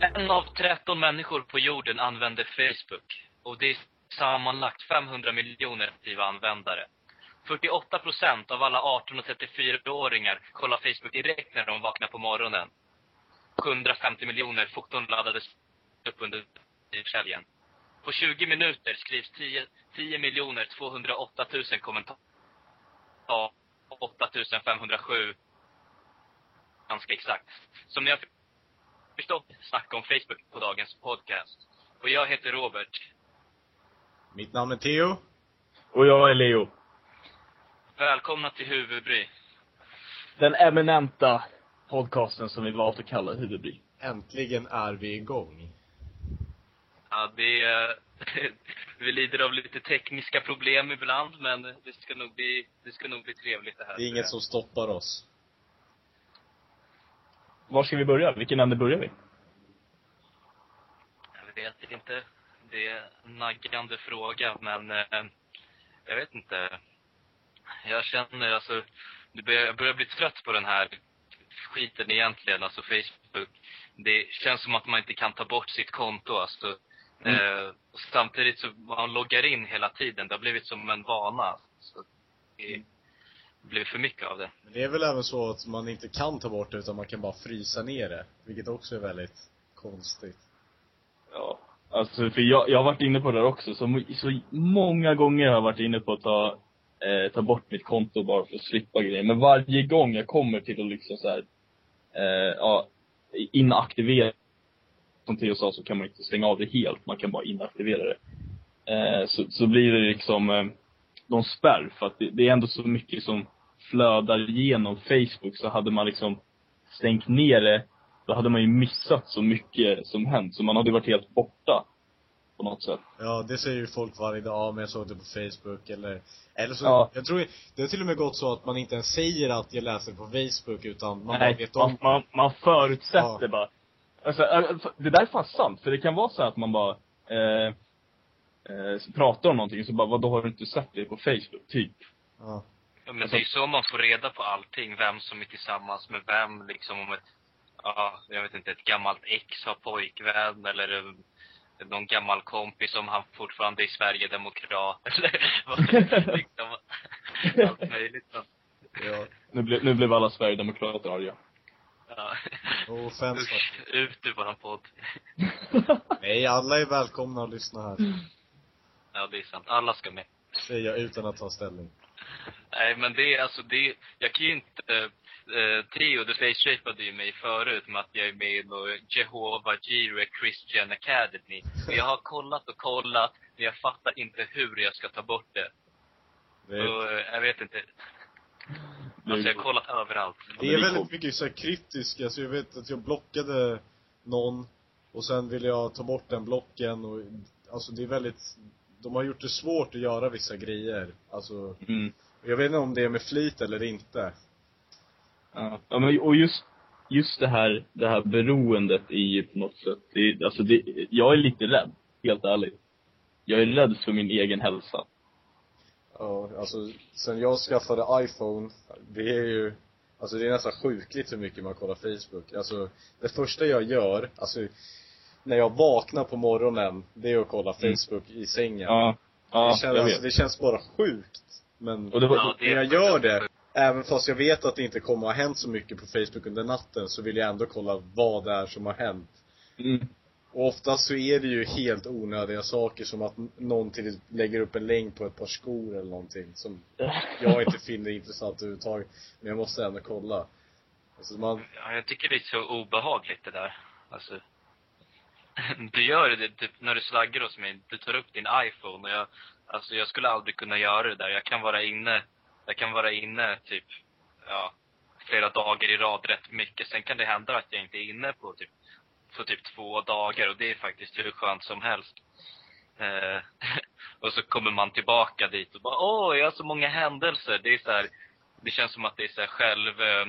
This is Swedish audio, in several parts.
En av 13 människor på jorden använder Facebook. Och det är sammanlagt 500 miljoner aktiva användare. 48 procent av alla 18 och 34-åringar kollar Facebook direkt när de vaknar på morgonen. 750 miljoner foton laddades upp under helgen. På 20 minuter skrivs 10, 10 miljoner 208 000 kommentarer. 8 507 ganska exakt. Som ni har förstått snacka om Facebook på dagens podcast. Och jag heter Robert. Mitt namn är Theo. Och jag är Leo. Välkomna till Huvudbry. Den eminenta podcasten som vi valt att kalla Huvudbry. Äntligen är vi igång. Ja, det är... vi lider av lite tekniska problem ibland, men det ska nog bli, det ska nog bli trevligt det här. Det är inget som stoppar oss. Var ska vi börja? Vilken ände börjar vi? Jag vet inte. Det är en naggande fråga, men eh, jag vet inte. Jag känner alltså, jag börjar bli trött på den här skiten egentligen, alltså Facebook. Det känns som att man inte kan ta bort sitt konto alltså. Mm. Eh, samtidigt så, man loggar in hela tiden. Det har blivit som en vana. Så det blir för mycket av det. Men det är väl även så att man inte kan ta bort det utan man kan bara frysa ner det. Vilket också är väldigt konstigt. Ja. Alltså, för jag, jag har varit inne på det där också. Så, så många gånger har jag varit inne på att ta, eh, ta bort mitt konto bara för att slippa grejer. Men varje gång jag kommer till att liksom så här, eh, ja, inaktivera, som Theo sa, så kan man inte stänga av det helt. Man kan bara inaktivera det. Eh, så, så blir det liksom, eh, någon spärr. För att det, det är ändå så mycket som flödar igenom Facebook. Så hade man liksom stängt ner det, då hade man ju missat så mycket som hänt. Så man hade varit helt borta. På något sätt. Ja, det säger ju folk varje dag. Men jag såg det på Facebook eller Eller så, Ja. jag tror det har till och med gått så att man inte ens säger att jag läser på Facebook utan man bara Nej, vet om man, man, man förutsätter Ja. bara. Alltså, äh, det där är fan sant. För det kan vara så att man bara, eh, eh, pratar om någonting, så bara, vad då har du inte sett det på Facebook? Typ. Ja. Ja, men Alltså- det är så man får reda på allting. Vem som är tillsammans med vem, liksom om ett, ja, jag vet inte, ett gammalt ex har pojkvän eller eh, någon gammal kompis som han fortfarande är Sverigedemokrat eller vad, liksom, allt möjligt. Så. Ja. Nu, ble, nu blev alla Sverigedemokrater arga. Ja. Och offensive. Usch, ut ur våran podd. Nej, alla är välkomna att lyssna här. Ja, det är sant. Alla ska med. Säger jag utan att ta ställning. Nej, men det är alltså, det, jag kan ju inte, eh, Theo, du face-shapade ju mig förut med att jag är med i Jehova Jireh Christian Academy. Och jag har kollat och kollat, men jag fattar inte hur jag ska ta bort det. Det Och, är, eh, jag vet inte. Alltså, jag har kollat överallt. det är väldigt mycket så här kryptiska, alltså jag vet att jag blockade någon och sen ville jag ta bort den blocken och alltså det är väldigt de har gjort det svårt att göra vissa grejer. Alltså, mm. jag vet inte om det är med flit eller inte. Ja, ja men, och just, just det här, det här beroendet ju på något sätt, det, alltså det, jag är lite rädd, helt ärligt. Jag är rädd för min egen hälsa. Ja, alltså sen jag skaffade iPhone, det är ju Alltså det är nästan sjukligt hur mycket man kollar Facebook. Alltså, det första jag gör, alltså när jag vaknar på morgonen, det är att kolla Mm. Facebook i sängen. Ja, ja, det, känns, alltså, det känns bara sjukt. Men Och det var, Ja, det när är jag gör det, även fast jag vet att det inte kommer att ha hänt så mycket på Facebook under natten, så vill jag ändå kolla vad det är som har hänt. mm, Och oftast så är det ju helt onödiga saker som att någon till lägger upp en länk på ett par skor eller någonting som jag inte finner intressant överhuvudtaget. Men jag måste ändå kolla. Alltså man, Ja, jag tycker det är så obehagligt det där. Alltså. Du gör det typ när du slaggar hos mig. Du tar upp din iPhone och jag, alltså jag skulle aldrig kunna göra det där. Jag kan vara inne, jag kan vara inne typ, ja, flera dagar i rad rätt mycket. Sen kan det hända att jag inte är inne på typ, på typ två dagar och det är faktiskt hur skönt som helst. Eh, och så kommer man tillbaka dit och bara, åh, jag har så många händelser. Det är så här, det känns som att det är så här själv, eh,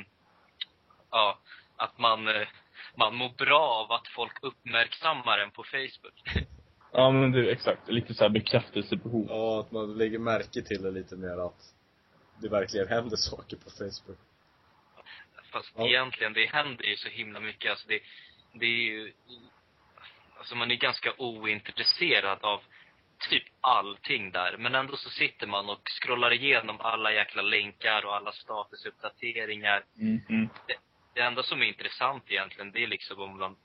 ja, att man, eh, man mår bra av att folk uppmärksammar en på Facebook. ja men du, exakt. Lite så här bekräftelsebehov. ja, att man lägger märke till det lite mer att det verkligen händer saker på Facebook. Fast Ja. egentligen, det händer ju så himla mycket. Alltså det, det är ju, alltså man är ganska ointresserad av typ allting där. Men ändå så sitter man och scrollar igenom alla jäkla länkar och alla statusuppdateringar. Mm, mm. Det enda som är intressant egentligen, det är liksom om man,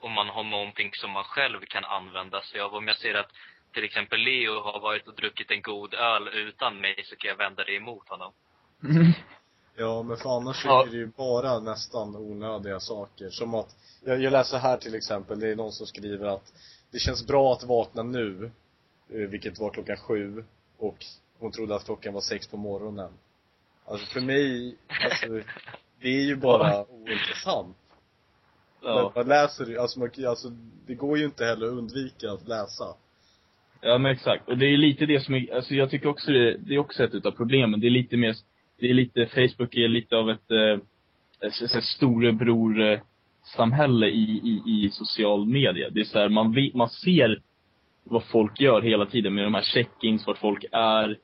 om man har någonting som man själv kan använda sig av. Om jag ser att till exempel Leo har varit och druckit en god öl utan mig så kan jag vända det emot honom. Ja, men för annars Ja. är det ju bara nästan onödiga saker. Som att, jag, jag läser här till exempel, det är någon som skriver att det känns bra att vakna nu, eh, vilket var klockan sju, och hon trodde att klockan var sex på morgonen. Alltså för mig, alltså, det är ju bara ointressant. Men Ja. man läser ju, alltså, man, alltså det går ju inte heller att undvika att läsa. Ja men exakt. Och det är lite det som är, alltså jag tycker också det, det är också ett utav problemen. Det är lite mer, det är lite, Facebook är lite av ett, eh, ett, storebror eh, samhälle i, i, i social media. Det är så här, man, vet, man ser vad folk gör hela tiden med de här check-ins, vart folk är,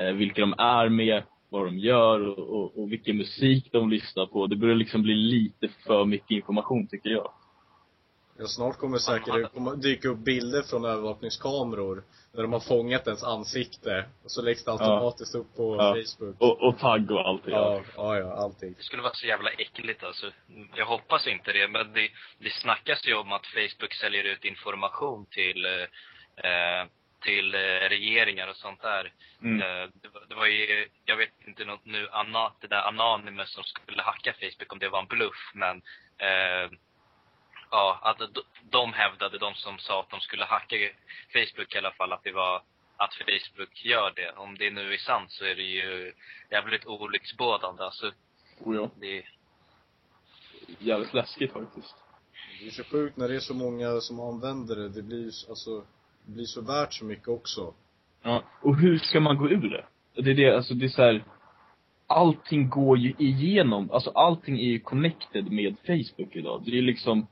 eh, vilka de är med, vad de gör och, och, och vilken musik de lyssnar på. Det börjar liksom bli lite för mycket information tycker jag. Ja, snart kommer säkert dyka upp bilder från övervakningskameror där de har fångat ens ansikte och så läggs det automatiskt upp på Ja. Facebook. Och, och tagg och allt det Ja, ja, ja, allting. Det skulle vara så jävla äckligt alltså. Jag hoppas inte det, men det, det snackas ju om att Facebook säljer ut information till, eh, eh, till eh, regeringar och sånt där. Mm. Eh, det, var- det var ju, jag vet inte något nu, Anna, det där Anonymous som skulle hacka Facebook, om det var en bluff, men eh, ja, att de, de hävdade, de som sa att de skulle hacka Facebook i alla fall, att det var att Facebook gör det. Om det nu är sant så är det ju jävligt olycksbådande. Alltså, Oh, ja. det, Jävligt läskigt faktiskt. Det är så sjukt när det är så många som använder det. Det blir ju alltså, blir så värt så mycket också. Ja, och hur ska man gå ur det? Det är det, alltså det är så här, allting går ju igenom, alltså allting är ju connected med Facebook idag. Det är liksom,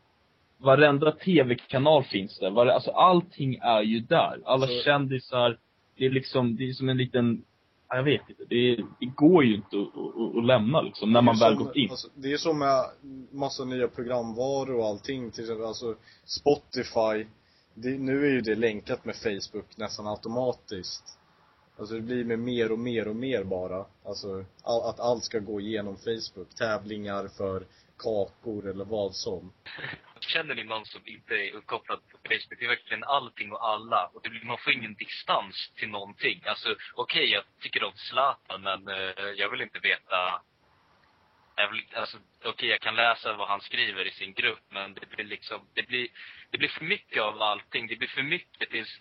varenda tv-kanal finns där, var, alltså allting är ju där. Alla Så- kändisar, det är liksom, det är som en liten, ja, jag vet inte, det, är, det går ju inte att, att, att lämna liksom, när man väl gått in. Alltså, det är som med massa nya programvaror och allting. Till exempel alltså Spotify. Det, nu är ju det länkat med Facebook nästan automatiskt. Alltså det blir med mer och mer och mer bara. Alltså all, att allt ska gå igenom Facebook. Tävlingar för kakor eller vad som. Känner ni någon som inte är uppkopplad på Facebook? Det är verkligen allting och alla. Och det blir, man får ingen distans till någonting. Alltså, okej, jag tycker om Zlatan, men eh, jag vill inte veta... Jag vill, alltså, okej, jag kan läsa vad han skriver i sin grupp, men det blir liksom... Det blir, det blir för mycket av allting. Det blir för mycket tills,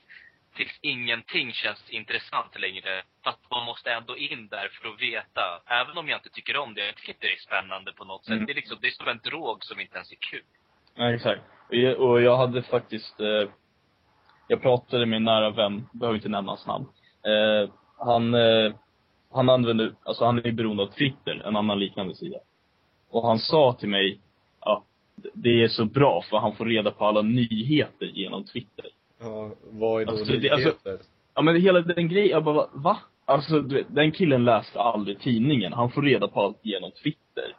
tills ingenting känns intressant längre. Fast man måste ändå in där för att veta. Även om jag inte tycker om det. Jag tycker inte det är spännande på något sätt. Mm. Det, är liksom, det är som en drog som inte ens är kul. Ja, exakt. Och jag, hade faktiskt, eh, jag pratade med en nära vän, behöver inte nämna hans namn. Eh, han, eh, han använder, alltså han är beroende av Twitter, en annan liknande sida. Och han sa till mig, det är så bra för han får reda på alla nyheter genom Twitter. Ja, vad är då Alltså, det- nyheter? alltså- Ja men hela den grejen, jag bara, va? Alltså du vet, den killen läste aldrig tidningen, han får reda på allt genom Twitter.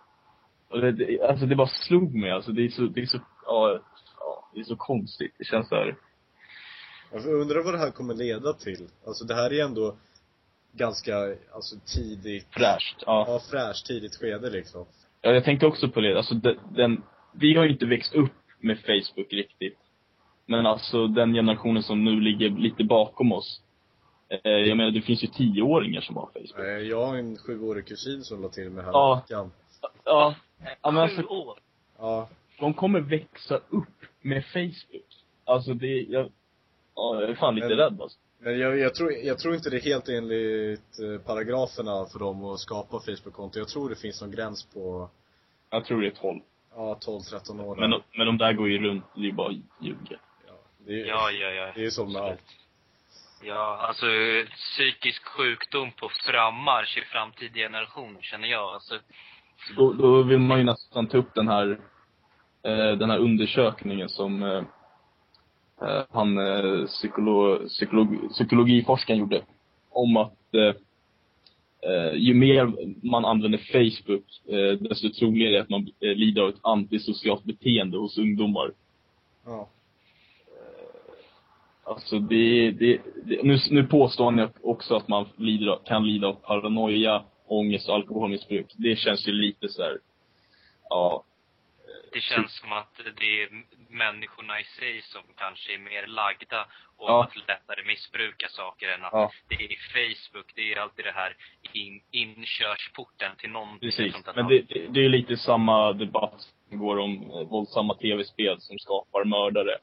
Och det, det, alltså det bara slog mig, alltså det är så, det är så, ja, ja det är så konstigt. Det känns såhär, Jag undrar vad det här kommer leda till. Alltså det här är ändå ganska, alltså tidigt, fräscht. Ja. ja fräscht, tidigt skede liksom. ja. Jag tänkte också på det, alltså den, den, vi har ju inte växt upp med Facebook riktigt. Men alltså den generationen som nu ligger lite bakom oss. Eh, jag menar det finns ju tioåringar som har Facebook. Jag har en sjuårig kusin som la till mig här Ja. Ja. Ja men Sju alltså, år? Ja, de kommer växa upp med Facebook. Alltså det, jag, ja, jag är fan lite Men- rädd alltså. men jag, jag, tror, jag tror inte det är helt enligt eh, paragraferna för dem att skapa Facebook-konto. Jag tror det finns någon gräns på, Jag tror det är 12. Ja 12-13 år. Men, de- men de där går ju runt, det är ju bara ljuger. ja, det, är, Ja, ja, ja. det är som med allt. Ja, alltså psykisk sjukdom på frammarsch i framtida generationer, känner jag. Alltså, Då, då vill man ju nästan ta upp den här, eh, den här undersökningen som eh, eh, han, eh, psykolo, psykolog, psykologiforskaren gjorde. Om att eh, ju mer man använder Facebook, eh, desto troligare är att man eh, lider av ett antisocialt beteende hos ungdomar. Ja. Alltså det, det, det nu, nu påstår ni också att man lider, kan lida av paranoia, ångest och alkoholmissbruk. Det känns ju lite så här, ja. Det känns som att det är människorna i sig som kanske är mer lagda och Ja. att lättare missbruka saker än att Ja. det är Facebook, det är alltid det här in, inkörsporten till någonting. Precis. Men det, det, det är lite samma debatt som går om eh, våldsamma tv-spel som skapar mördare.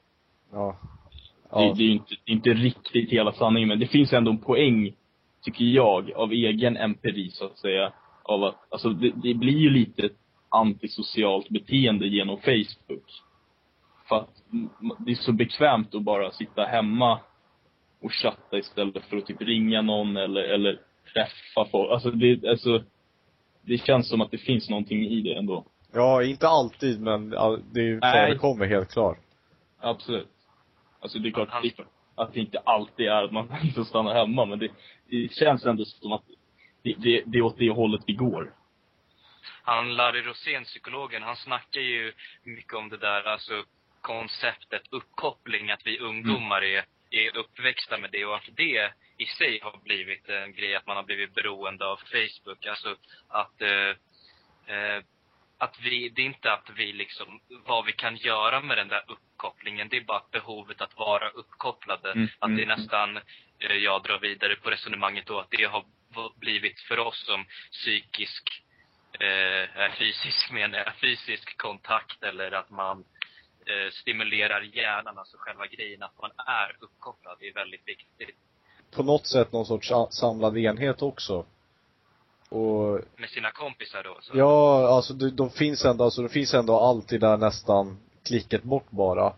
Ja. Det, Ja. det är ju inte, inte riktigt hela sanningen, men det finns ändå en poäng, tycker jag, av egen empiri så att säga. Av att, alltså det, det blir ju lite ett antisocialt beteende genom Facebook. För att det är så bekvämt att bara sitta hemma och chatta istället för att typ ringa någon eller, eller träffa folk. Alltså det, alltså, det känns som att det finns någonting i det ändå. ja, inte alltid men det förekommer helt klart. Absolut. Alltså det är klart att det inte alltid är att man inte stannar hemma, men det, det känns ändå som att det, det, det är åt det hållet vi går. Han, Larry Rosén, psykologen, han snackar ju mycket om det där, alltså konceptet uppkoppling, att vi ungdomar är, är uppväxta med det och att det i sig har blivit en grej, att man har blivit beroende av Facebook. Alltså att, eh, eh, att vi, det är inte att vi liksom, vad vi kan göra med den där uppkopplingen, det är bara behovet att vara uppkopplade. Mm, Att det är mm. nästan, eh, jag drar vidare på resonemanget då, att det har blivit för oss som psykisk eh, fysisk menar jag, fysisk kontakt eller att man eh, stimulerar hjärnan, alltså själva grejen att man är uppkopplad, det är väldigt viktigt. På något sätt någon sorts sa- samlad enhet också. Och Med sina kompisar då. Så. Ja, alltså de, de finns ändå, alltså de finns ändå alltid där nästan klicket bort bara.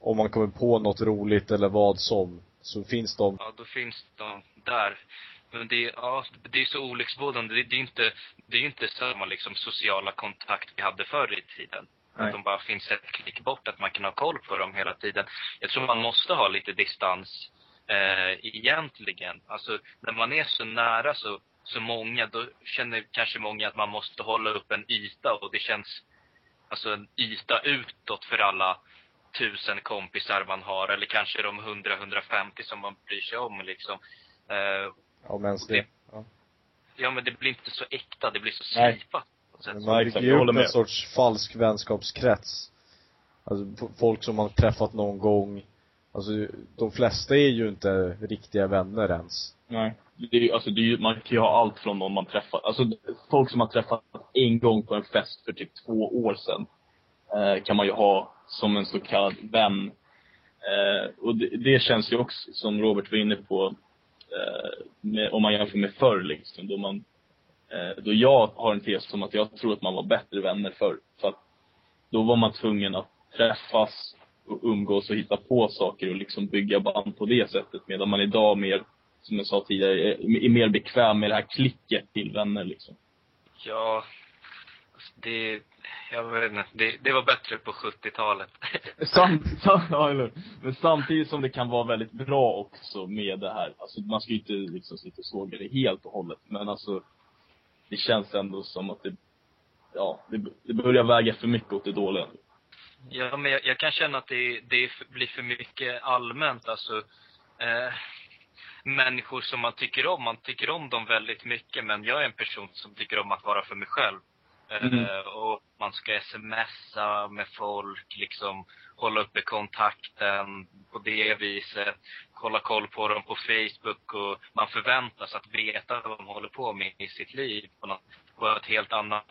Om man kommer på något roligt eller vad som, så finns de. Ja, då finns de där. Men det, ja, det är så olycksbådande. Det, det är inte, det är inte samma liksom sociala kontakt vi hade förr i tiden. Nej. Att de bara finns ett klick bort, att man kan ha koll på dem hela tiden. Jag tror man måste ha lite distans eh, egentligen. Alltså, när man är så nära så, så många, då känner kanske många att man måste hålla upp en yta och det känns, alltså en yta utåt för alla tusen kompisar man har, eller kanske de 100-150 som man bryr sig om liksom. Eh, Ja, men det. Ja. ja men det blir inte så äkta, det blir så slipat. man bygger upp en sorts falsk vänskapskrets. Alltså folk som man träffat någon gång. Alltså de flesta är ju inte riktiga vänner ens. Nej. Det är, alltså, det är, ju- man kan ju ha allt från någon man träffat, alltså folk som man träffat en gång på en fest för typ två år sedan. Eh, kan man ju ha som en så kallad vän. Eh, och det, det känns ju också, som Robert var inne på, Eh, med, om man jämför med förr liksom, då man eh, då jag har en tes om att jag tror att man var bättre vänner förr. För att då var man tvungen att träffas och umgås och hitta på saker och liksom bygga band på det sättet. Medan man idag mer, som jag sa tidigare, är, är mer bekväm med det här klicket till vänner liksom. Ja, det, jag vet inte, det, det var bättre på 70-talet. Sam, sam, ja, eller? Men samtidigt som det kan vara väldigt bra också med det här. Alltså man ska ju inte liksom sitta och såga det helt och hållet. Men alltså, det känns ändå som att det, ja, det, det börjar väga för mycket åt det dåliga. Ja, men jag, jag kan känna att det, det blir för mycket allmänt. Alltså, eh, människor som man tycker om, man tycker om dem väldigt mycket, men jag är en person som tycker om att vara för mig själv. Mm. och man ska smsa med folk, liksom hålla uppe kontakten på det viset. Hålla koll på dem på Facebook och man förväntas att veta vad de håller på med i sitt liv på, något, på ett helt annat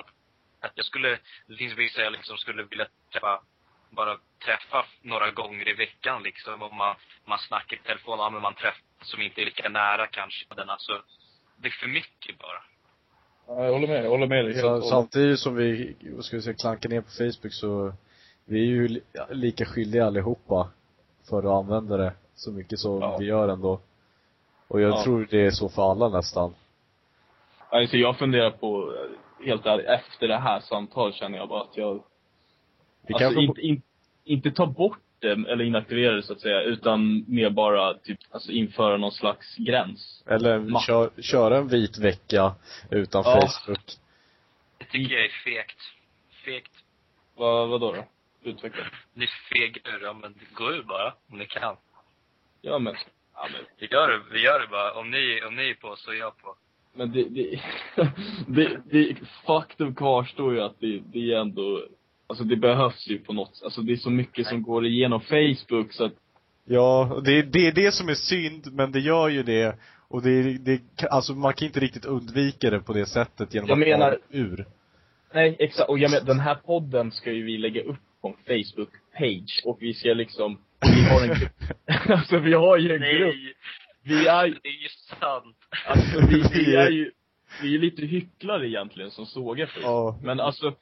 att jag skulle, det finns vissa jag liksom skulle vilja träffa, bara träffa några gånger i veckan liksom. Om man, man snackar i telefon, ja, men man träffar som inte är lika nära kanske. Den, alltså, det är för mycket bara. Ja, jag håller med, jag håller med dig Så, samtidigt som vi, vad ska vi säga, klankar ner på Facebook så, vi är ju li, lika skyldiga allihopa för att använda det så mycket som Ja. vi gör ändå. Och jag Ja. tror det är så för alla nästan. Alltså jag funderar på, helt ärligt, efter det här samtalet känner jag bara att jag, Vi alltså kanske inte, in, inte ta bort eller inaktivera det så att säga, utan mer bara typ, alltså införa någon slags gräns. Eller Ma- kör, köra en vit vecka utan Ja. Facebook. Det tycker jag är fegt. Fegt. Vad, vadå då? Utveckla. Ni är fega ur, ja men gå ur bara, om ni kan. Ja men, ja men Vi gör det, vi gör det bara. Om ni, om ni är på så är jag på. Men det, det, det, det, faktum kvarstår ju att det, det är ändå, alltså det behövs ju på något Alltså det är så mycket som går igenom Facebook så att, Ja, det, det är det som är synd, men det gör ju det. Och det, det, alltså man kan inte riktigt undvika det på det sättet genom Jag att menar- vara ur. nej exakt, och jag menar, den här podden ska ju vi lägga upp på en Facebook-page och vi ska liksom, vi har en grupp, alltså vi har ju en grupp, Nej! vi är, Det är ju sant. alltså vi, vi är ju, vi är lite hycklare egentligen som sågar Facebook. Ja. Men alltså,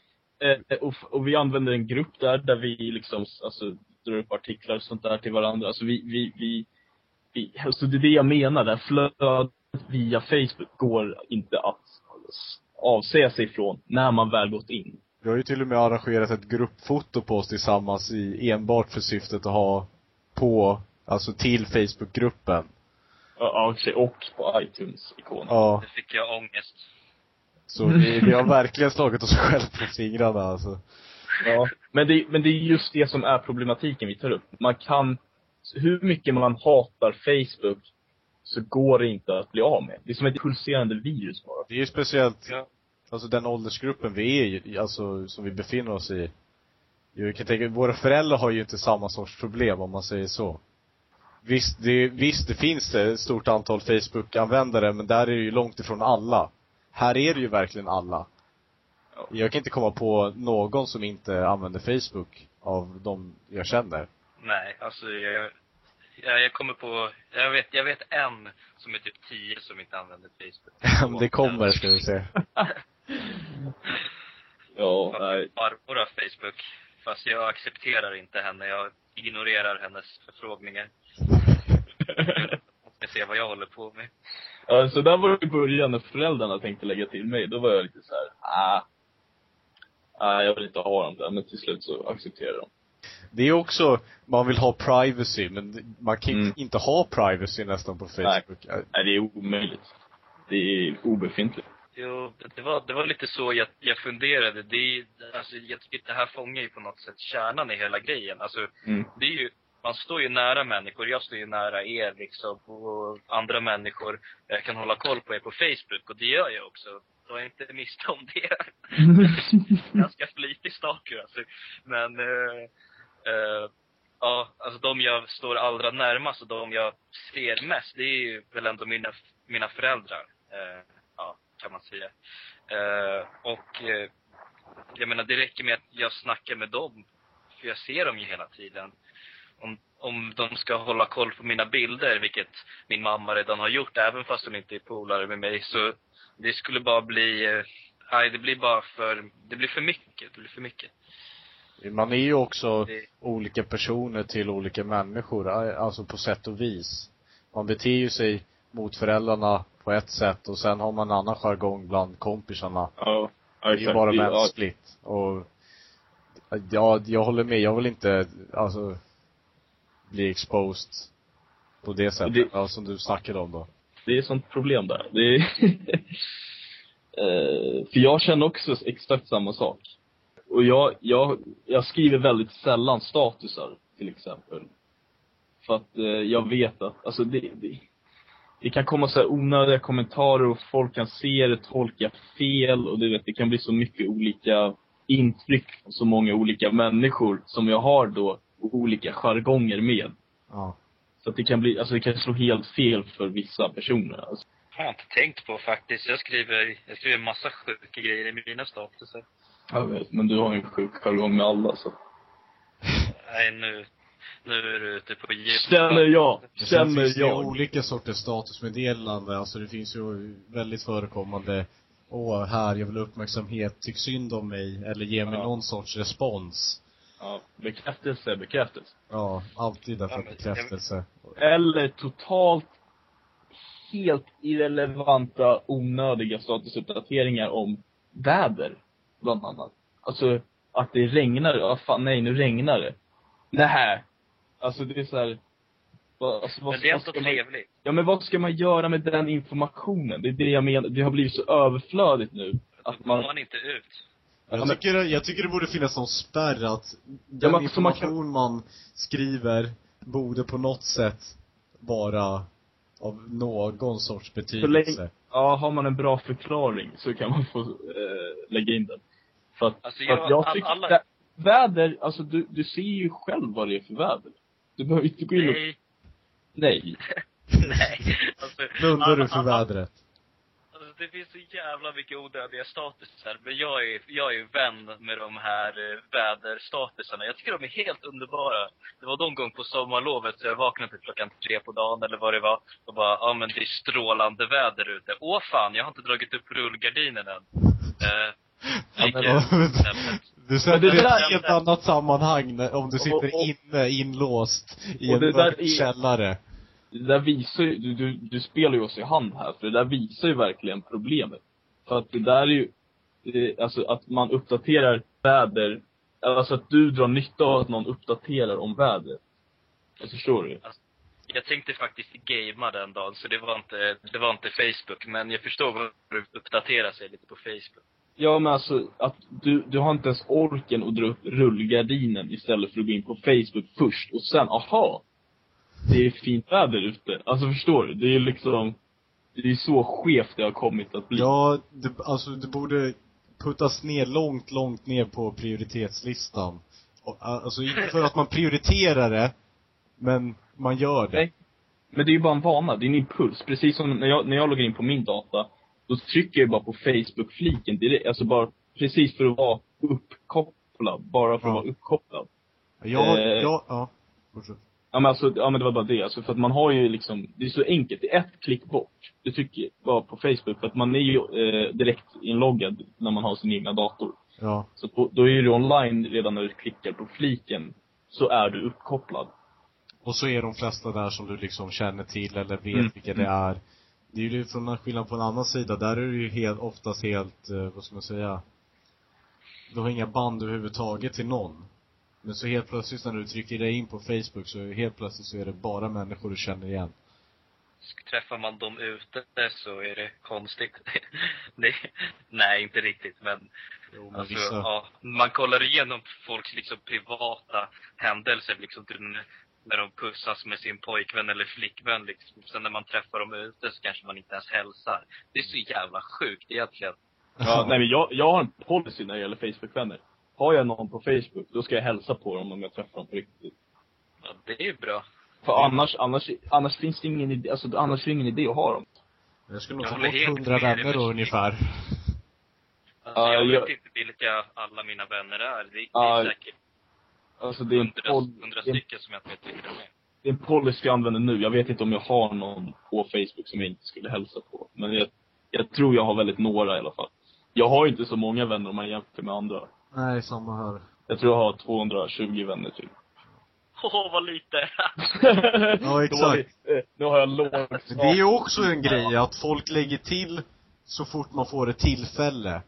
och, och vi använder en grupp där, där vi liksom, alltså, drar upp artiklar och sånt där till varandra. Alltså vi, vi, vi, vi alltså det är det jag menar, det här flödet via Facebook går inte att avsäga sig från när man väl gått in. Vi har ju till och med arrangerat ett gruppfoto på oss tillsammans i, enbart för syftet att ha på, alltså till Facebookgruppen. Ja, och på iTunes-ikonen. Ja. Nu fick jag ångest. Så vi, vi har verkligen slagit oss själva på fingrarna alltså. Ja. Men det, men det är just det som är problematiken vi tar upp. Man kan, hur mycket man hatar Facebook, så går det inte att bli av med. Det är som ett pulserande virus bara. Det är ju speciellt, Ja. alltså den åldersgruppen vi är i, alltså som vi befinner oss i. Jag kan tänka, våra föräldrar har ju inte samma sorts problem om man säger så. Visst, det, visst, det finns det ett stort antal Facebook-användare, men där är det ju långt ifrån alla. Här är det ju verkligen alla. Ja. Jag kan inte komma på någon som inte använder Facebook av de jag känner. Nej, alltså jag, jag, jag kommer på, jag vet, jag vet en som är typ 10 som inte använder Facebook. det kommer, ska vi se. Ja, nej. Farmor har Facebook. Fast jag accepterar inte henne. Jag ignorerar hennes förfrågningar. Jag ska se vad jag håller på med. Ja, så där var det i början när föräldrarna tänkte lägga till mig. Då var jag lite så här, ah. Ah, jag vill inte ha dem där. Men till slut så accepterade de. Det är också, man vill ha privacy, men man kan Mm. inte ha privacy nästan på Facebook. Nej, det är omöjligt. Det är obefintligt. Jo, det var, det var lite så jag, jag funderade. Det är, alltså, jag tycker det här fångar ju på något sätt kärnan i hela grejen. Alltså, Mm. det är ju, man står ju nära människor. Jag står ju nära er liksom, och andra människor. Jag kan hålla koll på er på Facebook och det gör jag också. Ta inte miste om det. Ganska flitig stalker alltså. Men, eh, eh, ja, alltså de jag står allra närmast och de jag ser mest, det är ju väl ändå mina, mina föräldrar. Eh, ja, kan man säga. Eh, och eh, jag menar, det räcker med att jag snackar med dem. För jag ser dem ju hela tiden. Om, om de ska hålla koll på mina bilder, vilket min mamma redan har gjort, även fast hon inte är polare med mig, så det skulle bara bli, eh, nej det blir bara för, det blir för mycket, det blir för mycket. Man är ju också Det, olika personer till olika människor, alltså på sätt och vis. Man beter ju sig mot föräldrarna på ett sätt och sen har man en annan jargong bland kompisarna. Ja, ja Det är ju bara mänskligt. Och, ja, jag håller med. Jag vill inte, alltså, bli exposed på det sättet. Det- Ja, som du snackade om då. det är ett sånt problem där. Det är Eh, för jag känner också exakt samma sak. Och jag, jag, jag skriver väldigt sällan statusar, till exempel. För att eh, jag vet att, alltså det, det, det kan komma så här onödiga kommentarer och folk kan se det, tolka fel och du vet, det kan bli så mycket olika intryck från så många olika människor som jag har då olika jargonger med. Ja. Så att det kan bli, alltså det kan slå helt fel för vissa personer. Alltså. har jag inte tänkt på faktiskt. Jag skriver, jag skriver massa sjuka grejer i mina statusar. Jag vet, men du har ju en sjuk jargong med alla så. Nej, nu, nu är du ute på djup. Känner jag, känner finns det jag. olika sorters statusmeddelande. Alltså det finns ju väldigt förekommande Åh, här, jag vill ha uppmärksamhet, tyck synd om mig, eller ge mig Ja. någon sorts respons. Ja, bekräftelse bekräftelse. Ja, alltid därför Ja, bekräftelse. Eller totalt helt irrelevanta, onödiga statusuppdateringar om väder, bland annat. Alltså, att det regnar, ja fan nej, nu regnar det. Nähä. Alltså det är så här. Alltså, vad, Men det är ändå trevligt. Ja men vad ska man göra med den informationen? Det är det jag menar, det har blivit så överflödigt nu. Att man, man inte ut. Ja, Jag men- tycker, jag tycker det borde finnas någon spärr att Ja, den men så man kan- information man skriver borde på något sätt vara av någon sorts betydelse. ja, har man en bra förklaring så kan man få eh, lägga in den. För att, Alltså, för att jag- jag tycker, alla- vä- väder, alltså du, du ser ju själv vad det är för väder. Du behöver inte gå in och, Nej. nej. Nej. Alltså, Blundar du för vädret? Alltså, det finns så jävla mycket onödiga statusar. Men jag är, jag är vän med de här eh, väderstatusarna. Jag tycker de är helt underbara. Det var någon gång på sommarlovet så jag vaknade till klockan tre på dagen eller vad det var. Och bara, ja men det är strålande väder ute. Åh fan, jag har inte dragit upp rullgardinen än. Eh, Ja, men- jag- Du sätter det i ett helt annat sammanhang om du sitter Och- och- inne, inlåst, i och en mörk är- källare. Det där visar ju, du, du, du spelar ju oss i hand här, för det där visar ju verkligen problemet. För att det där är ju, eh, alltså att man uppdaterar väder, alltså att du drar nytta av att någon uppdaterar om vädret. Jag förstår du? Jag tänkte faktiskt gamea den dagen, så det var inte, det var inte Facebook. Men jag förstår varför du uppdaterar sig lite på Facebook. Ja men alltså, att du, du har inte ens orken att dra upp rullgardinen istället för att gå in på Facebook först och sen, aha! Det är fint väder ute. Alltså förstår du? Det är liksom, det är så skevt det har kommit att bli. Ja, det, alltså det borde puttas ner långt, långt ner på prioritetslistan. Och, Alltså inte för att man prioriterar det, men man gör det. Nej. Men det är ju bara en vana, det är en impuls. Precis som när jag, när jag loggar in på min data, då trycker jag bara på Facebook-fliken direkt, alltså bara precis för att vara uppkopplad. Bara för att Ja. vara uppkopplad. Jag, Eh. jag, ja. Fortsätt. Ja men alltså, ja men det var bara det. Alltså för att man har ju liksom, det är så enkelt. Det är ett klick bort. Det tycker jag, bara på Facebook. För att man är ju eh, direkt inloggad när man har sin egna dator. Ja. Så då, då är du online redan när du klickar på fliken. Så är du uppkopplad. Och så är de flesta där som du liksom känner till eller vet Mm. vilka det är. Det är ju från en skillnad på en annan sida. Där är det ju helt, oftast helt, eh, vad ska man säga? Du har inga band överhuvudtaget till någon. Men så helt plötsligt när du trycker dig in på Facebook så är helt plötsligt så är det bara människor du känner igen. Träffar man dem ute så är det konstigt. nej, inte riktigt, men Jo, men Alltså, vissa, ja, man kollar igenom folks liksom privata händelser, liksom när- när de pussas med sin pojkvän eller flickvän liksom. Sen när man träffar dem ute så kanske man inte ens hälsar. Det är så jävla sjukt egentligen. Ja, nej men jag, jag har en policy när det gäller Facebook-vänner. Har jag någon på Facebook, då ska jag hälsa på dem om jag träffar dem på riktigt. Ja, det är ju bra. För annars, annars, annars finns det ingen idé, alltså annars är det ingen idé att ha dem. jag skulle nog jag ta håller bort hundra vänner då ungefär. Alltså, Ja, jag jag- vet inte vilka alla mina vänner är. Det, är säkert Alltså det är en, hundra, pol- hundra stycken som jag inte vet vilka de är. det är en policy jag använder nu. Jag vet inte om jag har någon på Facebook som jag inte skulle hälsa på. Men jag, jag tror jag har väldigt några i alla fall. Jag har inte så många vänner om man jämför med andra. Nej, samma här. Jag tror jag har 220 vänner typ. Åh, vad lite! Ja, exakt. Nu har jag lågt det är ju också en grej att folk lägger till så fort man får ett tillfälle.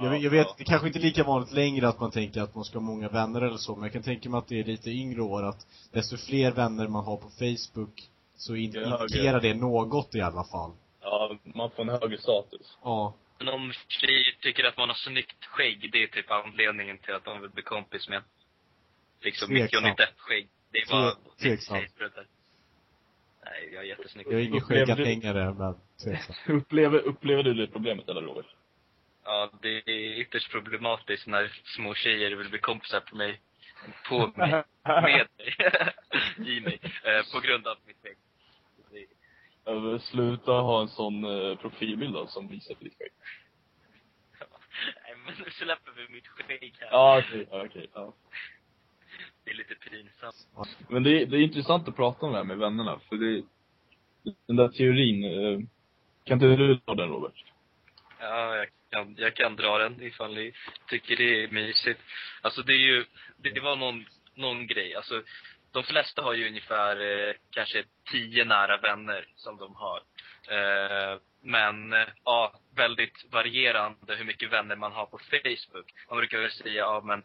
Jag, vet- jag vet, det kanske inte är lika vanligt längre att man tänker att man ska ha många vänner eller så, men jag kan tänka mig att det är lite yngre år att desto fler vänner man har på Facebook så indikerar det något i alla fall. Ja, man får en högre status. Ja. Men om tjejer tycker att man har snyggt skägg, det är typ anledningen till att de vill bli kompis med. Liksom Tveksamt. mycket 91 skägg. Det är bara... Tve- tveksamt. Nej, jag är jättesnygg. Jag är ingen Upplever du- skägganhängare, men. Upplever, upplever du det problemet eller Robert? Ja, det är ytterst problematiskt när små tjejer vill bli kompisar på mig. På mig. Med mig. I mig. Eh, på grund av mitt skägg. Sluta ha en sån eh, profilbild då, som visar på ditt skägg. Nej, men nu släpper vi mitt skägg här. Ja, okej. Ja, okej. Ja. Det är lite pinsamt. Men det är, det är intressant att prata om det här med vännerna, för det, den där teorin, eh, kan inte du ta den Robert? Ja, jag kan, jag kan dra den ifall ni tycker det är mysigt. Alltså det är ju, det, det var någon, någon grej. Alltså, de flesta har ju ungefär eh, kanske tio nära vänner som de har. Eh, men, eh, ja, väldigt varierande hur mycket vänner man har på Facebook. Man brukar väl säga, ja men,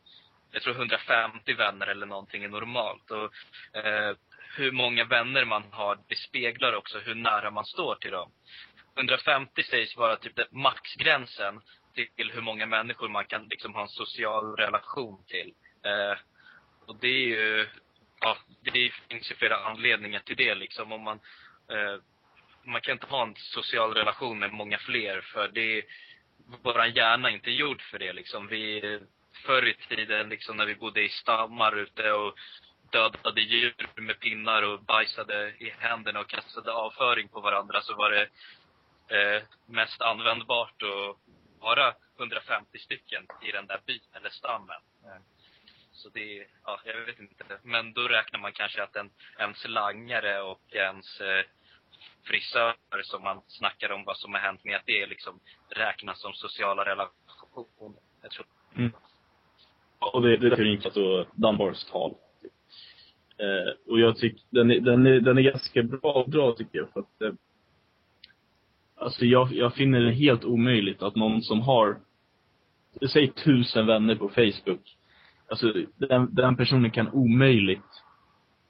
jag tror 150 vänner eller någonting är normalt. Och, eh, hur många vänner man har, det speglar också hur nära man står till dem. 150 sägs vara typ maxgränsen till hur många människor man kan liksom ha en social relation till. Eh, och det är ju ja, det finns ju flera anledningar till det liksom. Om man, eh, man kan inte ha en social relation med många fler för det, våran hjärna är inte gjord för det liksom. Vi, förr i tiden liksom när vi bodde i stammar ute och dödade djur med pinnar och bajsade i händerna och kastade avföring på varandra så var det eh, mest användbart att vara 150 stycken i den där byn eller stammen. Eh, så det, ja, jag vet inte. Men då räknar man kanske att en, ens langare och ens eh, frisör som man snackar om vad som har hänt med, att det liksom räknas som sociala relationer. Jag tror. Mm. Och det, det är därför det då Dunbars tal. Eh, och jag tycker, den är, den är, den är ganska bra, att dra tycker jag för att eh, Alltså jag, jag finner det helt omöjligt att någon som har, säg tusen vänner på Facebook. Alltså den, den personen kan omöjligt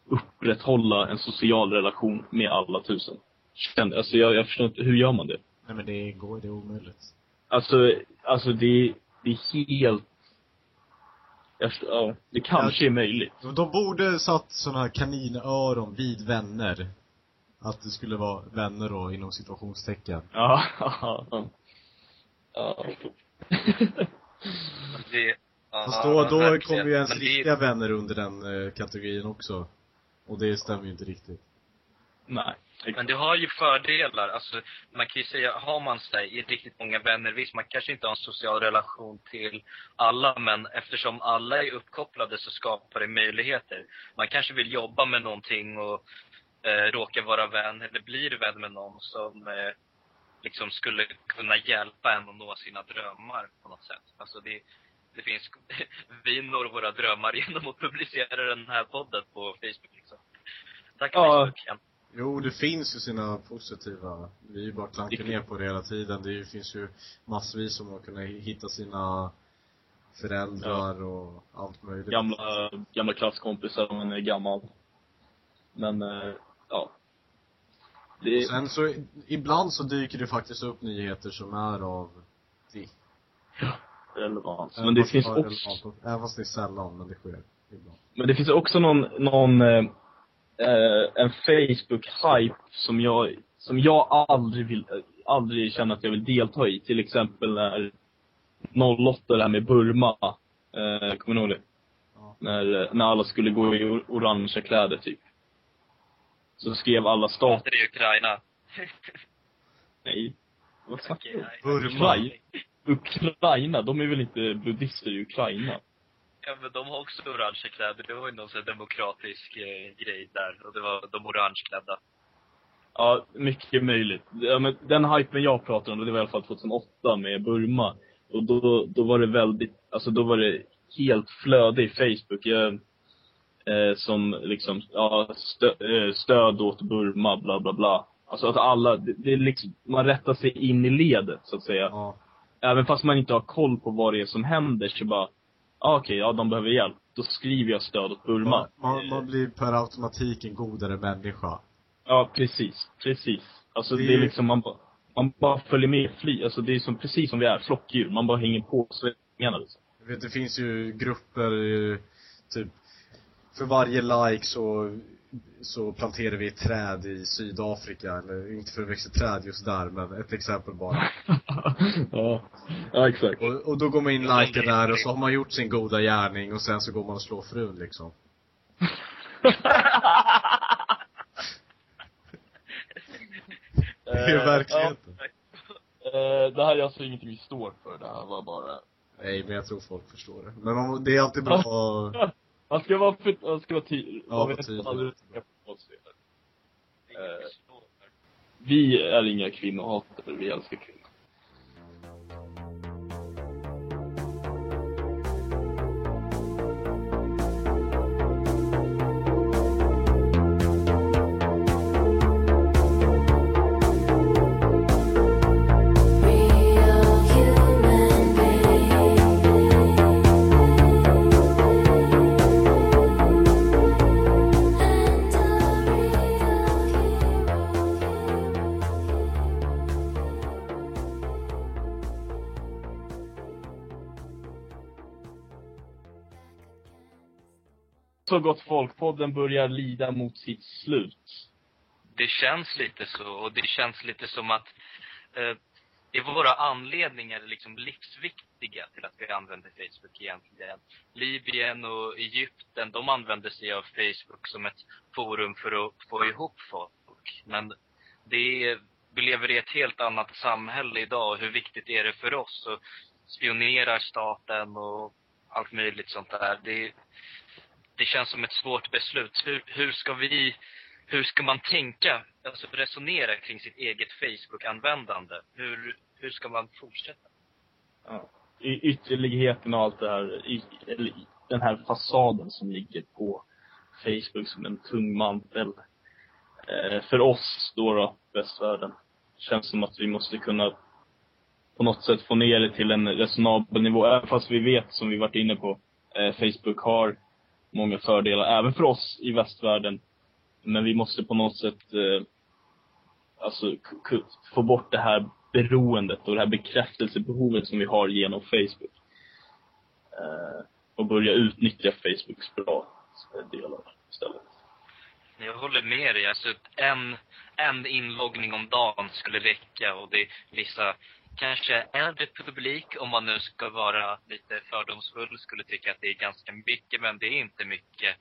upprätthålla en social relation med alla tusen. Känn- Alltså jag, jag förstår inte, hur gör man det? Nej men det går, det är omöjligt. Alltså, alltså det, det är helt jag förstår, ja, det kanske är möjligt. De, de borde satt såna här kaninöron vid vänner. Att det skulle vara vänner då, inom situationstecken. Ja, ja, ja. ja. Det, ja, Fast då, då kommer ju ens det- riktiga vänner under den eh, kategorin också. Och det stämmer ju inte riktigt. Nej. Men det har ju fördelar. Alltså, man kan ju säga, har man sig riktigt många vänner, visst man kanske inte har en social relation till alla, men eftersom alla är uppkopplade så skapar det möjligheter. Man kanske vill jobba med någonting och eh, råkar vara vän, eller blir vän med någon som eh, liksom skulle kunna hjälpa en att nå sina drömmar på något sätt. Alltså det, det finns, vi når våra drömmar genom att publicera den här podden på Facebook liksom. Tack Ja. Facebook. Jo, det finns ju sina positiva, vi är ju bara klankar Det- ner på det hela tiden. Det finns ju massvis som har kunnat hitta sina föräldrar och allt möjligt. Gamla, gamla klasskompisar om man är gammal. Men, eh, ja. Det, sen så, ibland så dyker det faktiskt upp nyheter som är av vikt. relevant. Även Men det finns det också, relevant. Även fast det är sällan, men det sker ibland. men det finns också någon, någon, eh, en Facebook-hype som jag, som jag aldrig vill, aldrig känner att jag vill delta i. Till exempel när 08 det här med Burma, eh, kommer ni ihåg det? Ja. När, när alla skulle gå i or- orangea kläder typ. Så skrev alla stater, är Ukraina. nej. Vad snackar du. Burma. Ukraina? Ukraina, de är väl inte buddister i Ukraina? Ja men de har också orangea kläder. Det var ju någon sån här demokratisk eh, grej där. Och det var de orangeklädda. Ja, mycket möjligt. Ja, men den hypen jag pratar om, det var i alla fall 2008 med Burma. Och då, då var det väldigt, alltså då var det helt flöde i Facebook. Jag, eh, som liksom, ja, stö, eh, stöd åt Burma, bla bla bla. Alltså att alla, det, det är liksom, man rättar sig in i ledet så att säga. Ja. Även fast man inte har koll på vad det är som händer så bara, ah, okej, ja de behöver hjälp. Då skriver jag stöd åt Burma. Man, man, man blir per automatik en godare människa. Ja, precis. Precis. Alltså Det- det, är liksom, man bara, man bara följer med fly. Alltså det är som, precis som vi är, flockdjur. Man bara hänger på svängarna liksom. Jag vet, det finns ju grupper, eh, typ, för varje like så, så planterar vi ett träd i Sydafrika, eller inte för att växa träd just där, men ett exempel bara. ja. ja, exakt. Och, och då går man in och likar där och så har man gjort sin goda gärning och sen så går man och slår frun liksom. Det är verkligheten. Eh, det här är alltså ingenting vi står för. Det här var bara... Nej, men jag tror folk förstår det. Men man, det är alltid bra att Man ska vara, för, man ska vara tydlig. Ja, Man vet tydlig. aldrig. Vi är inga kvinnohatare, vi älskar kvinnor. Så gott folk, podden börjar lida mot sitt slut. Det känns lite så och det känns lite som att eh, är våra anledningar liksom livsviktiga till att vi använder Facebook egentligen. Libyen och Egypten, de använder sig av Facebook som ett forum för att få ihop folk. Men det är, vi lever i ett helt annat samhälle idag. Hur viktigt är det för oss? Och spionerar staten och allt möjligt sånt där. Det, det känns som ett svårt beslut. Hur, hur ska vi, hur ska man tänka, alltså resonera kring sitt eget Facebook-användande? Hur, hur ska man fortsätta? Ja. Y- ytterligheten och allt det här, y- eller den här fasaden som ligger på Facebook som en tung mantel. Eh, för oss då, då, västvärlden, känns som att vi måste kunna på något sätt få ner det till en resonabel nivå. Även fast vi vet, som vi varit inne på, eh, Facebook har många fördelar, även för oss i västvärlden. Men vi måste på något sätt eh, alltså få bort det här beroendet och det här bekräftelsebehovet som vi har genom Facebook. Eh, och börja utnyttja Facebooks bra delar istället. Jag håller med dig. Alltså, en, en inloggning om dagen skulle räcka och det är vissa, kanske äldre publik, om man nu ska vara lite fördomsfull, skulle tycka att det är ganska mycket, men det är inte mycket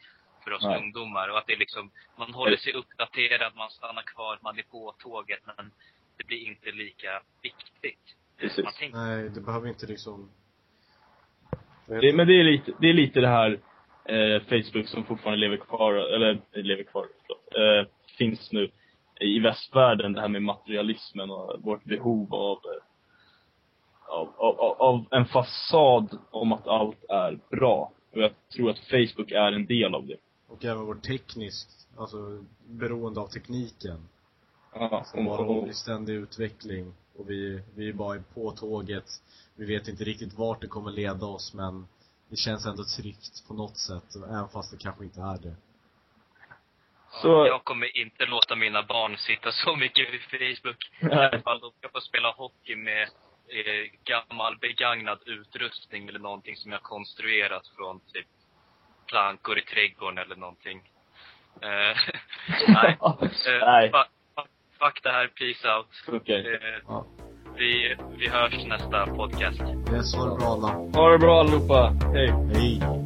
för oss Nej. ungdomar. Och att det är liksom, man håller sig uppdaterad, man stannar kvar, man är på tåget, men det blir inte lika viktigt. Precis. Nej, det behöver inte liksom... Det, men det är lite, det är lite det här eh, Facebook som fortfarande lever kvar, eller lever kvar, förlåt, eh, finns nu i västvärlden, det här med materialismen och vårt behov av, eh, av, av, av- en fasad om att allt är bra. Och jag tror att Facebook är en del av det. Och även vårt tekniskt, alltså beroende av tekniken. Ja, Som och, och, i ständig utveckling. Och vi, vi är bara på tåget. Vi vet inte riktigt vart det kommer leda oss men det känns ändå tryggt på något sätt. Även fast det kanske inte är det. Så- jag kommer inte låta mina barn sitta så mycket vid Facebook. I alla fall de ska få spela hockey med eh, gammal begagnad utrustning eller någonting som jag konstruerat från typ plankor i trädgården eller någonting. Eh, nej. Eh, Nej. Fuck, fuck, det här, peace out. Okej. Eh, Ja. vi, vi hörs nästa podcast. Yes, ha det bra alla. Ha det bra allihopa. Hej. Hej.